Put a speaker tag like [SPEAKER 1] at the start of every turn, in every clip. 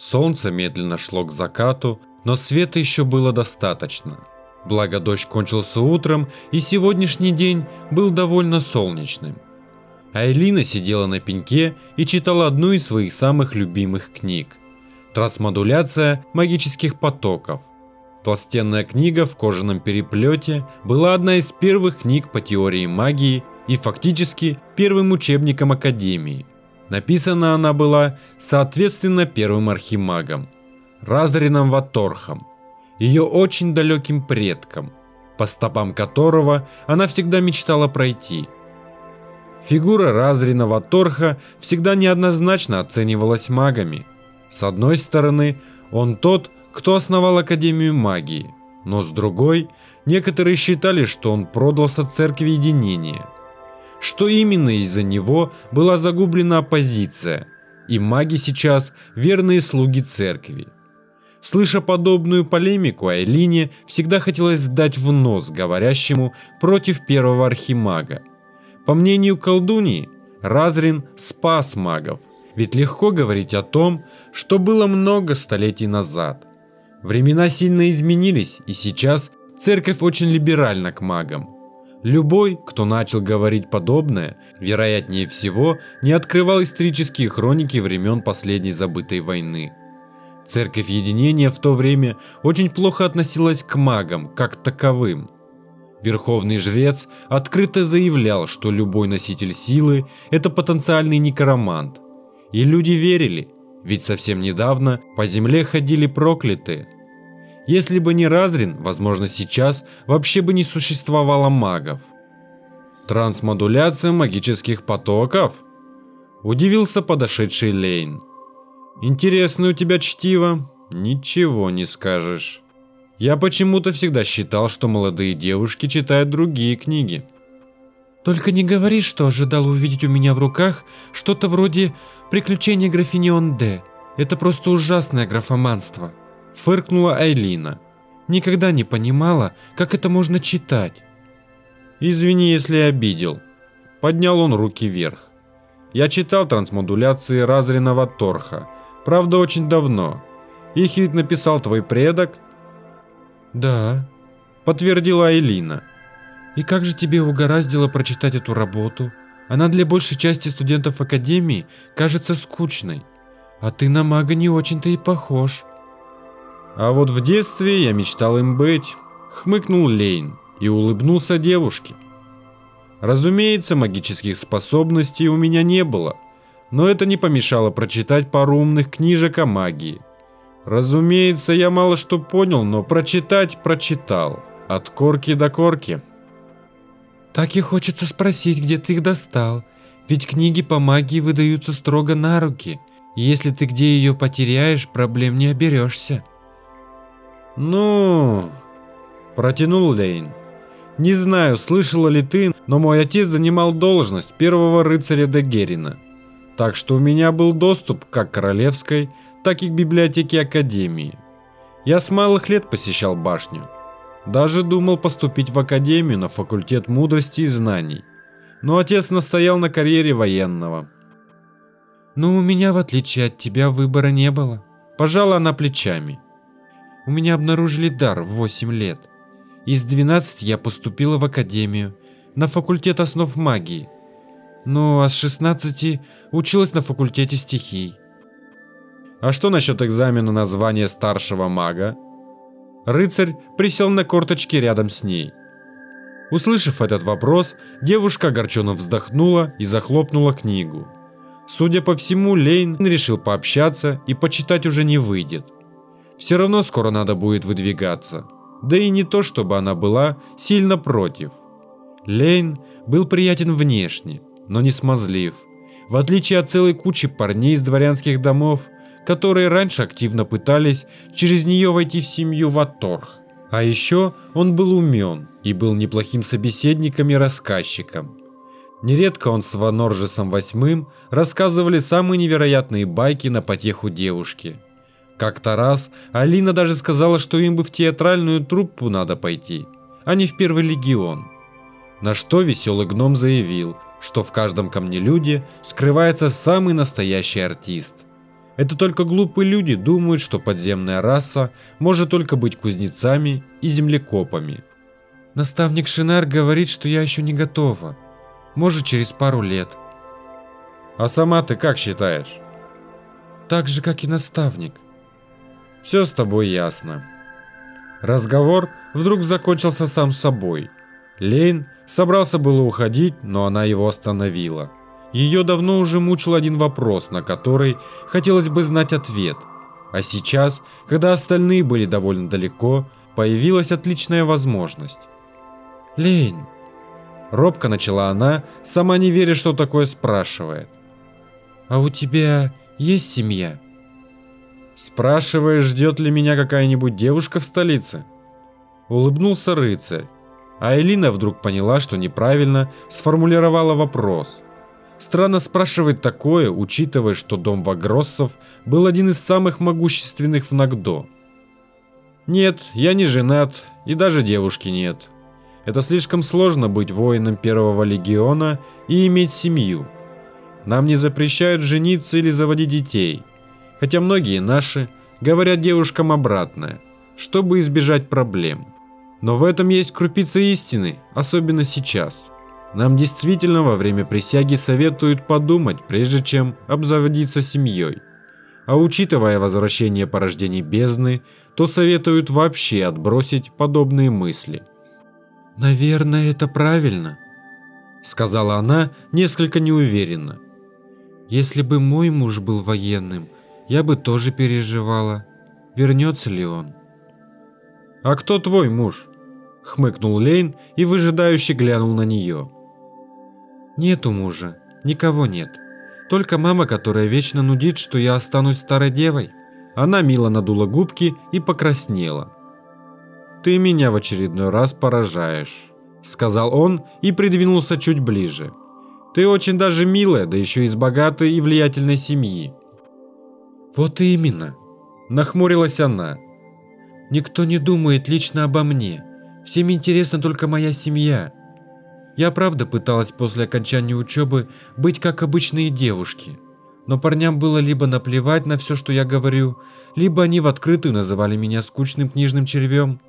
[SPEAKER 1] Солнце медленно шло к закату, но света еще было достаточно. Благо дождь кончился утром, и сегодняшний день был довольно солнечным. Айлина сидела на пеньке и читала одну из своих самых любимых книг – «Трансмодуляция магических потоков». Толстенная книга в кожаном переплете была одна из первых книг по теории магии и фактически первым учебником Академии. Написана она была, соответственно, первым архимагом – Разрином Ваторхом, ее очень далеким предком, по стопам которого она всегда мечтала пройти. Фигура Разрина Ваторха всегда неоднозначно оценивалась магами. С одной стороны, он тот, кто основал Академию магии, но с другой, некоторые считали, что он продался Церкви Единения. Что именно из-за него была загублена оппозиция, и маги сейчас верные слуги Церкви. Слыша подобную полемику, Айлине всегда хотелось дать в нос говорящему против первого архимага. По мнению колдуньи, Разрин спас магов, ведь легко говорить о том, что было много столетий назад. Времена сильно изменились, и сейчас церковь очень либеральна к магам. Любой, кто начал говорить подобное, вероятнее всего, не открывал исторические хроники времен последней забытой войны. Церковь Единения в то время очень плохо относилась к магам, как таковым. Верховный жрец открыто заявлял, что любой носитель силы – это потенциальный некромант. И люди верили – ведь совсем недавно по земле ходили проклятые. Если бы не Разрин, возможно сейчас вообще бы не существовало магов. Трансмодуляция магических потоков? Удивился подошедший Лейн. Интересное у тебя чтиво, ничего не скажешь. Я почему-то всегда считал, что молодые девушки читают другие книги.
[SPEAKER 2] Только не говори, что ожидал увидеть у меня в руках что-то вроде «Приключения графини Онде». Это просто ужасное графоманство. Фыркнула Айлина. Никогда не понимала, как это можно читать.
[SPEAKER 1] Извини, если обидел. Поднял он руки вверх. Я читал трансмодуляции Разринова Торха. Правда, очень давно. Их ведь написал твой предок?
[SPEAKER 2] Да, подтвердила Айлина. И как же тебе угораздило прочитать эту работу? Она для большей части студентов академии кажется скучной. А ты на мага не очень-то и похож.
[SPEAKER 1] А вот в детстве я мечтал им быть, хмыкнул Лейн и улыбнулся девушке. Разумеется, магических способностей у меня не было, но это не помешало прочитать пару умных книжек о магии. Разумеется, я мало что понял, но прочитать прочитал. От корки до корки.
[SPEAKER 2] Так и хочется спросить, где ты их достал. Ведь книги по магии выдаются строго на руки. Если ты где ее потеряешь, проблем не оберешься.
[SPEAKER 1] Ну, протянул Лейн. Не знаю, слышала ли ты, но мой отец занимал должность первого рыцаря Дегерина. Так что у меня был доступ как к королевской, так и к библиотеке Академии. Я с малых лет посещал башню. Даже думал поступить в академию на факультет мудрости и знаний. Но отец настоял на карьере военного.
[SPEAKER 2] «Ну, у меня, в отличие от тебя, выбора не было». Пожала она плечами. «У меня обнаружили дар в 8 лет. Из 12 я поступила в академию, на факультет основ магии. Ну, а с 16 училась на факультете стихий.
[SPEAKER 1] А что насчет экзамена на звание старшего мага? Рыцарь присел на корточки рядом с ней. Услышав этот вопрос, девушка огорченно вздохнула и захлопнула книгу. Судя по всему, Лейн решил пообщаться и почитать уже не выйдет. Все равно скоро надо будет выдвигаться. Да и не то, чтобы она была сильно против. Лейн был приятен внешне, но не смазлив. В отличие от целой кучи парней из дворянских домов, которые раньше активно пытались через нее войти в семью Ватторх. А еще он был умен и был неплохим собеседником и рассказчиком. Нередко он с Ваноржесом Восьмым рассказывали самые невероятные байки на потеху девушки. Как-то раз Алина даже сказала, что им бы в театральную труппу надо пойти, а не в первый легион. На что веселый гном заявил, что в каждом камнелюде скрывается самый настоящий артист – Это только глупые люди думают, что подземная раса может только быть кузнецами и землекопами.
[SPEAKER 2] Наставник Шинар говорит, что я еще не готова. Может, через пару лет.
[SPEAKER 1] А сама ты как считаешь?
[SPEAKER 2] Так же, как и наставник.
[SPEAKER 1] Все с тобой ясно. Разговор вдруг закончился сам собой. Лейн собрался было уходить, но она его остановила. Ее давно уже мучил один вопрос, на который хотелось бы знать ответ. А сейчас, когда остальные были довольно далеко, появилась отличная возможность.
[SPEAKER 2] «Лень!»
[SPEAKER 1] Робко начала она, сама не веря, что такое спрашивает.
[SPEAKER 2] «А у тебя есть семья?»
[SPEAKER 1] Спрашиваешь, ждет ли меня какая-нибудь девушка в столице? Улыбнулся рыцарь. А Элина вдруг поняла, что неправильно сформулировала вопрос. Странно спрашивать такое, учитывая, что дом Вагроссов был один из самых могущественных в Нагдо. Нет, я не женат, и даже девушки нет. Это слишком сложно быть воином первого легиона и иметь семью. Нам не запрещают жениться или заводить детей – хотя многие наши говорят девушкам обратное, чтобы избежать проблем. Но в этом есть крупица истины, особенно сейчас. Нам действительно во время присяги советуют подумать, прежде чем обзаводиться семьей. А учитывая возвращение порождений бездны, то советуют вообще отбросить подобные мысли.
[SPEAKER 2] «Наверное, это правильно», — сказала она несколько неуверенно. «Если бы мой муж был военным, я бы тоже переживала, вернется ли он.
[SPEAKER 1] «А кто твой муж?» — хмыкнул Лейн и выжидающе глянул на нее.
[SPEAKER 2] «Нету мужа, никого нет. Только мама, которая вечно нудит, что я останусь старой девой».
[SPEAKER 1] Она мило надула губки и покраснела. «Ты меня в очередной раз поражаешь», — сказал он и придвинулся чуть ближе. «Ты очень даже милая, да еще из богатой и влиятельной семьи.
[SPEAKER 2] Вот именно, нахмурилась она. Никто не думает лично обо мне. Всем интересна только моя семья. Я правда пыталась после окончания учебы быть как обычные девушки. Но парням было либо наплевать на все, что я говорю, либо они в открытую называли меня скучным книжным червем.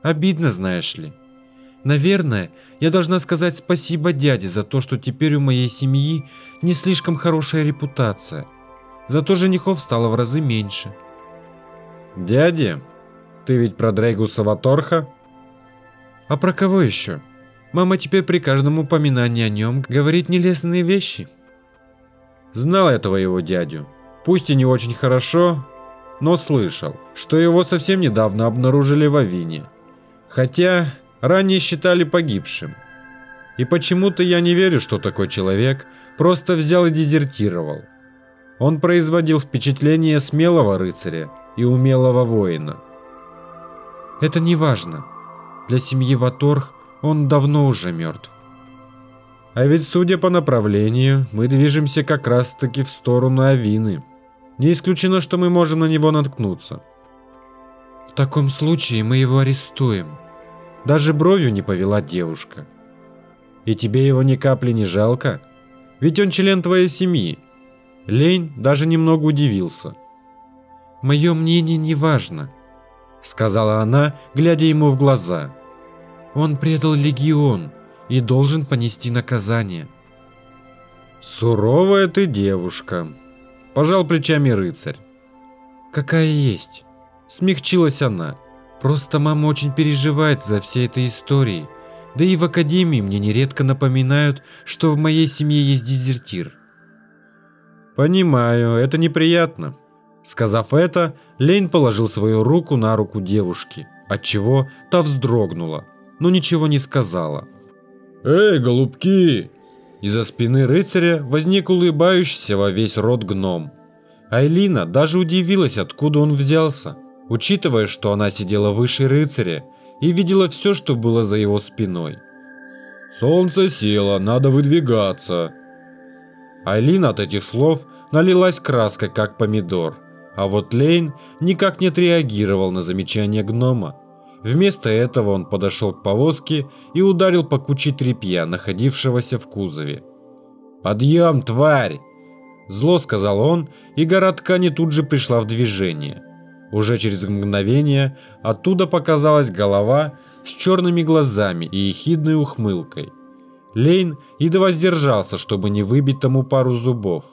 [SPEAKER 2] Обидно, знаешь ли. Наверное, я должна сказать спасибо дяде за то, что теперь у моей семьи не слишком хорошая репутация – Зато женихов стало в разы меньше.
[SPEAKER 1] «Дядя, ты ведь про Дрейгуса Ваторха?»
[SPEAKER 2] «А про кого еще? Мама теперь при каждом упоминании о нем говорит нелестные вещи».
[SPEAKER 1] «Знал я твоего дядю. Пусть и не очень хорошо, но слышал, что его совсем недавно обнаружили в Авине. Хотя ранее считали погибшим. И почему-то я не верю, что такой человек просто взял и дезертировал. Он производил впечатление смелого рыцаря и умелого воина.
[SPEAKER 2] Это не важно. Для семьи Ваторх он давно уже мертв.
[SPEAKER 1] А ведь, судя по направлению, мы движемся как раз-таки в сторону Авины. Не исключено, что мы можем на него наткнуться.
[SPEAKER 2] В таком случае мы его арестуем.
[SPEAKER 1] Даже бровью не повела девушка. И тебе его ни капли не жалко? Ведь он член твоей семьи. Лень даже немного удивился.
[SPEAKER 2] «Мое мнение не важно», — сказала она, глядя ему в глаза. «Он предал легион и должен понести наказание».
[SPEAKER 1] «Суровая ты девушка», — пожал плечами рыцарь.
[SPEAKER 2] «Какая есть», — смягчилась она. «Просто мама очень переживает за всей этой историей. Да и в академии мне нередко напоминают, что в моей семье есть дезертир.
[SPEAKER 1] «Понимаю, это неприятно». Сказав это, Лень положил свою руку на руку девушки, отчего та вздрогнула, но ничего не сказала. «Эй, голубки!» Из-за спины рыцаря возник улыбающийся во весь рот гном. Айлина даже удивилась, откуда он взялся, учитывая, что она сидела выше рыцаря и видела все, что было за его спиной. «Солнце село, надо выдвигаться», Айлина от этих слов налилась краской, как помидор. А вот Лейн никак не отреагировал на замечание гнома. Вместо этого он подошел к повозке и ударил по куче тряпья, находившегося в кузове. «Подъем, тварь!» Зло сказал он, и гора ткани тут же пришла в движение. Уже через мгновение оттуда показалась голова с черными глазами и ехидной ухмылкой. Лейн едва сдержался, чтобы не выбить тому пару зубов.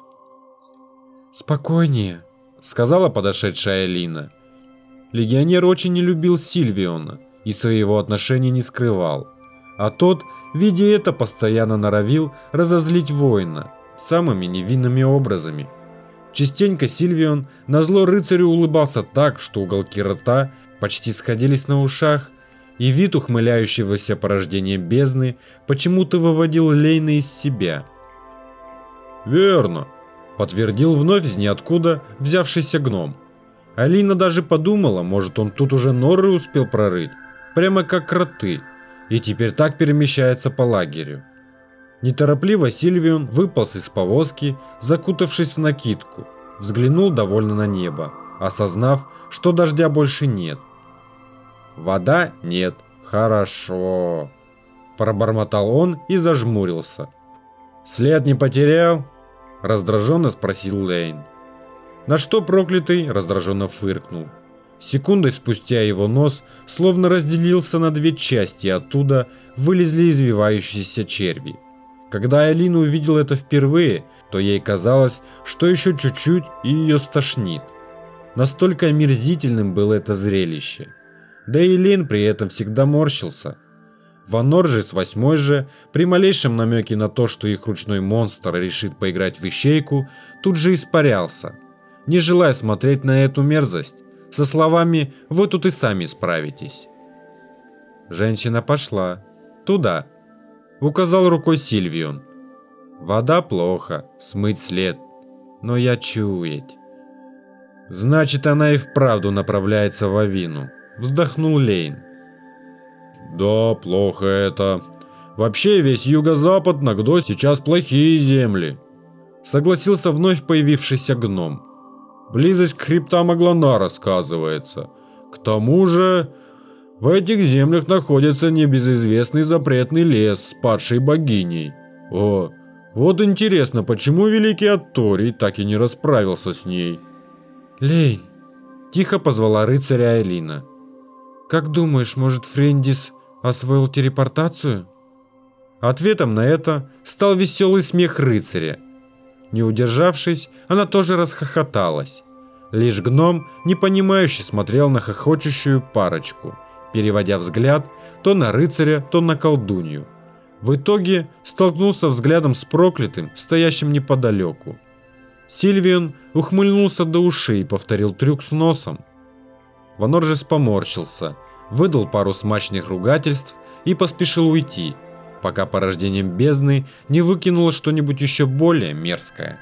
[SPEAKER 2] «Спокойнее», — сказала подошедшая Лина. Легионер очень не любил Сильвиона и своего отношения не скрывал. А тот, видя это, постоянно норовил разозлить воина самыми невинными образами. Частенько Сильвион на зло рыцарю улыбался так, что уголки рта почти сходились на ушах, и вид ухмыляющегося порождения бездны почему-то выводил Лейна из себя.
[SPEAKER 1] «Верно», — подтвердил вновь из ниоткуда взявшийся гном. Алина даже подумала, может он тут уже норы успел прорыть, прямо как кроты, и теперь так перемещается по лагерю. Неторопливо Сильвион выполз из повозки, закутавшись в накидку, взглянул довольно на небо, осознав, что дождя больше нет. Вода нет, хорошо. Пробормотал он и зажмурился. След не потерял? Раздраженно спросил Лейн. На что проклятый раздраженно фыркнул. Секундой спустя его нос словно разделился на две части, и оттуда вылезли извивающиеся черви. Когда Алина увидела это впервые, то ей казалось, что еще чуть-чуть и ее стошнит. Настолько омерзительным было это зрелище. Да и Лин при этом всегда морщился. Ванор же с восьмой же, при малейшем намеке на то, что их ручной монстр решит поиграть в ищейку, тут же испарялся, не желая смотреть на эту мерзость, со словами «Вы тут и сами справитесь». Женщина пошла. Туда. Указал рукой Сильвион. Вода плохо, смыть след. Но я чуять. Значит, она и вправду направляется в Авину. Вздохнул Лейн. Да, плохо это. Вообще весь юго-запад на Гдо сейчас плохие земли. Согласился вновь появившийся гном. Близость к хребтам Аглана сказывается. К тому же, в этих землях находится небезызвестный запретный лес с падшей богиней. О, вот интересно, почему великий Атторий так и не расправился с ней?
[SPEAKER 2] Лейн, тихо позвала рыцаря Элина. Как думаешь, может Френдис освоил телепортацию?
[SPEAKER 1] Ответом на это стал веселый смех рыцаря. Не удержавшись, она тоже расхохоталась. Лишь гном, непонимающе смотрел на хохочущую парочку, переводя взгляд то на рыцаря, то на колдунью. В итоге столкнулся взглядом с проклятым, стоящим неподалеку. Сильвион ухмыльнулся до ушей и повторил трюк с носом, Ваноржес поморщился, выдал пару смачных ругательств и поспешил уйти, пока порождением бездны не выкинуло что-нибудь еще более мерзкое.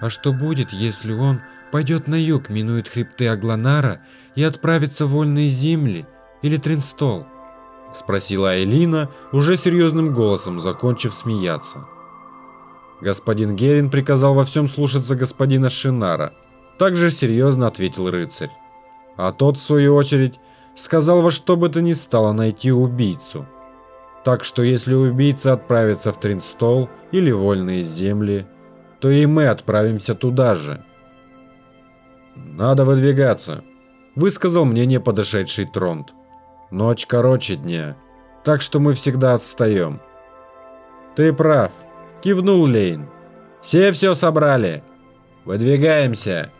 [SPEAKER 2] А что будет, если он пойдет на юг, минует хребты Агланара и отправится в вольные земли или Тринстол?
[SPEAKER 1] Спросила Айлина, уже серьезным голосом закончив смеяться. Господин Герин приказал во всем слушаться господина Шинара. Также серьезно ответил рыцарь. А тот, в свою очередь, сказал во что бы то ни стало найти убийцу. Так что если убийца отправится в Тринстол или Вольные земли, то и мы отправимся туда же. «Надо выдвигаться», – высказал мнение подошедший Тронт. «Ночь короче дня, так что мы всегда отстаем». «Ты прав», – кивнул Лейн. «Все все собрали. Выдвигаемся».